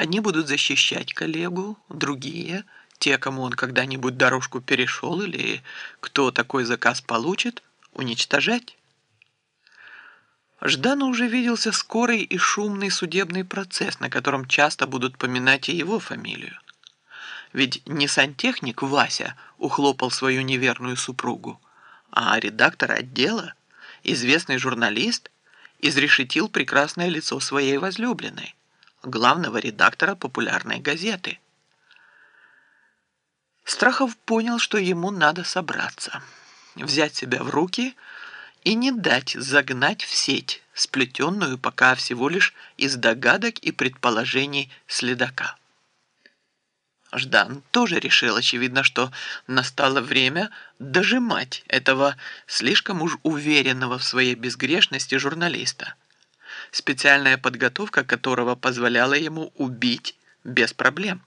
Одни будут защищать коллегу, другие, те, кому он когда-нибудь дорожку перешел или кто такой заказ получит, уничтожать. Ждану уже виделся скорый и шумный судебный процесс, на котором часто будут поминать и его фамилию. Ведь не сантехник Вася ухлопал свою неверную супругу, а редактор отдела, известный журналист, изрешетил прекрасное лицо своей возлюбленной главного редактора популярной газеты. Страхов понял, что ему надо собраться, взять себя в руки и не дать загнать в сеть, сплетенную пока всего лишь из догадок и предположений следака. Ждан тоже решил, очевидно, что настало время дожимать этого слишком уж уверенного в своей безгрешности журналиста – специальная подготовка которого позволяла ему убить без проблем.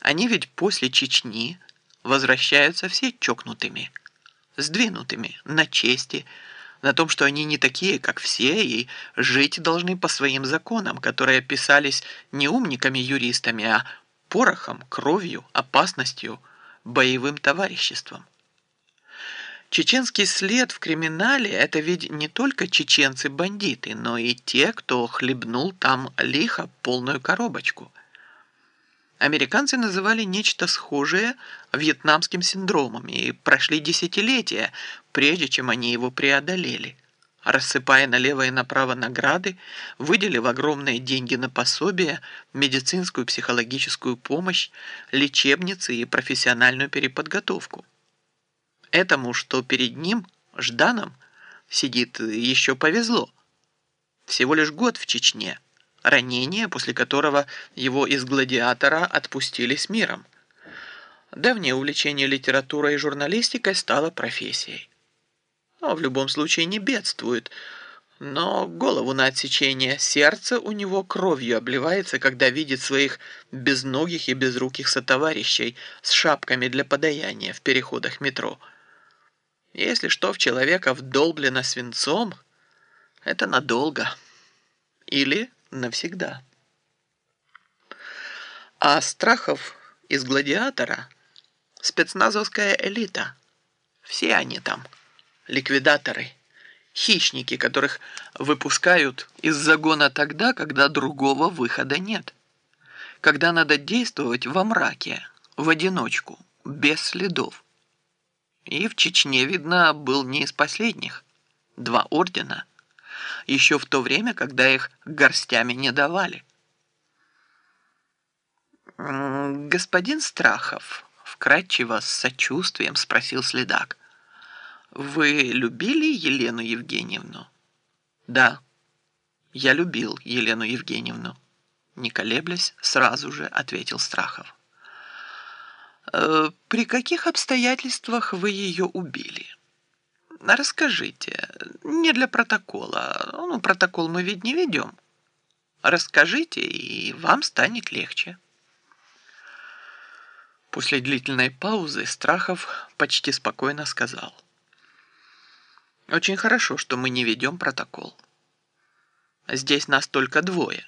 Они ведь после Чечни возвращаются все чокнутыми, сдвинутыми на чести, на том, что они не такие, как все, и жить должны по своим законам, которые писались не умниками-юристами, а порохом, кровью, опасностью, боевым товариществом. Чеченский след в криминале – это ведь не только чеченцы-бандиты, но и те, кто хлебнул там лихо полную коробочку. Американцы называли нечто схожее вьетнамским синдромом и прошли десятилетия, прежде чем они его преодолели, рассыпая налево и направо награды, выделив огромные деньги на пособие, медицинскую психологическую помощь, лечебницы и профессиональную переподготовку. Этому, что перед ним, Жданом, сидит, еще повезло. Всего лишь год в Чечне. Ранение, после которого его из гладиатора отпустили с миром. Давнее увлечение литературой и журналистикой стало профессией. Но в любом случае не бедствует. Но голову на отсечение, сердце у него кровью обливается, когда видит своих безногих и безруких сотоварищей с шапками для подаяния в переходах метро – если что в человека вдолблено свинцом, это надолго или навсегда. А страхов из гладиатора спецназовская элита. Все они там, ликвидаторы, хищники, которых выпускают из загона тогда, когда другого выхода нет. Когда надо действовать во мраке, в одиночку, без следов. И в Чечне, видно, был не из последних. Два ордена. Еще в то время, когда их горстями не давали. «Господин Страхов», — вкратчиво с сочувствием спросил следак, «вы любили Елену Евгеньевну?» «Да, я любил Елену Евгеньевну», — не колеблясь, сразу же ответил Страхов. Э, при каких обстоятельствах вы ее убили? Расскажите. Не для протокола. Ну, протокол мы ведь не ведем. Расскажите, и вам станет легче. После длительной паузы Страхов почти спокойно сказал. Очень хорошо, что мы не ведем протокол. Здесь нас только двое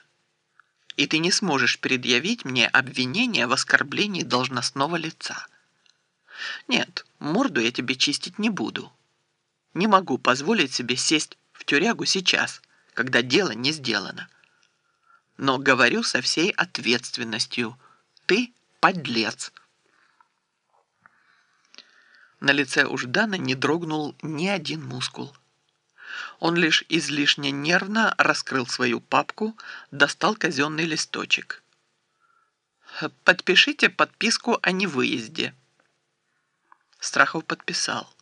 и ты не сможешь предъявить мне обвинение в оскорблении должностного лица. Нет, морду я тебе чистить не буду. Не могу позволить себе сесть в тюрягу сейчас, когда дело не сделано. Но говорю со всей ответственностью. Ты подлец. На лице у Ждана не дрогнул ни один мускул. Он лишь излишне нервно раскрыл свою папку, достал казенный листочек. «Подпишите подписку о невыезде». Страхов подписал.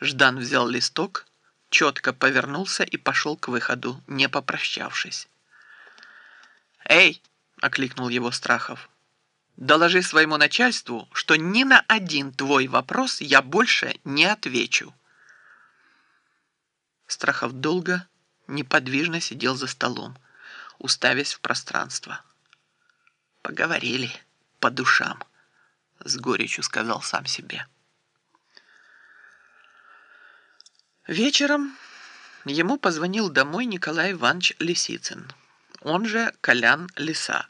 Ждан взял листок, четко повернулся и пошел к выходу, не попрощавшись. «Эй!» — окликнул его Страхов. «Доложи своему начальству, что ни на один твой вопрос я больше не отвечу». Страхов долго, неподвижно сидел за столом, уставясь в пространство. «Поговорили по душам», — с горечью сказал сам себе. Вечером ему позвонил домой Николай Иванович Лисицын. он же Колян Лиса.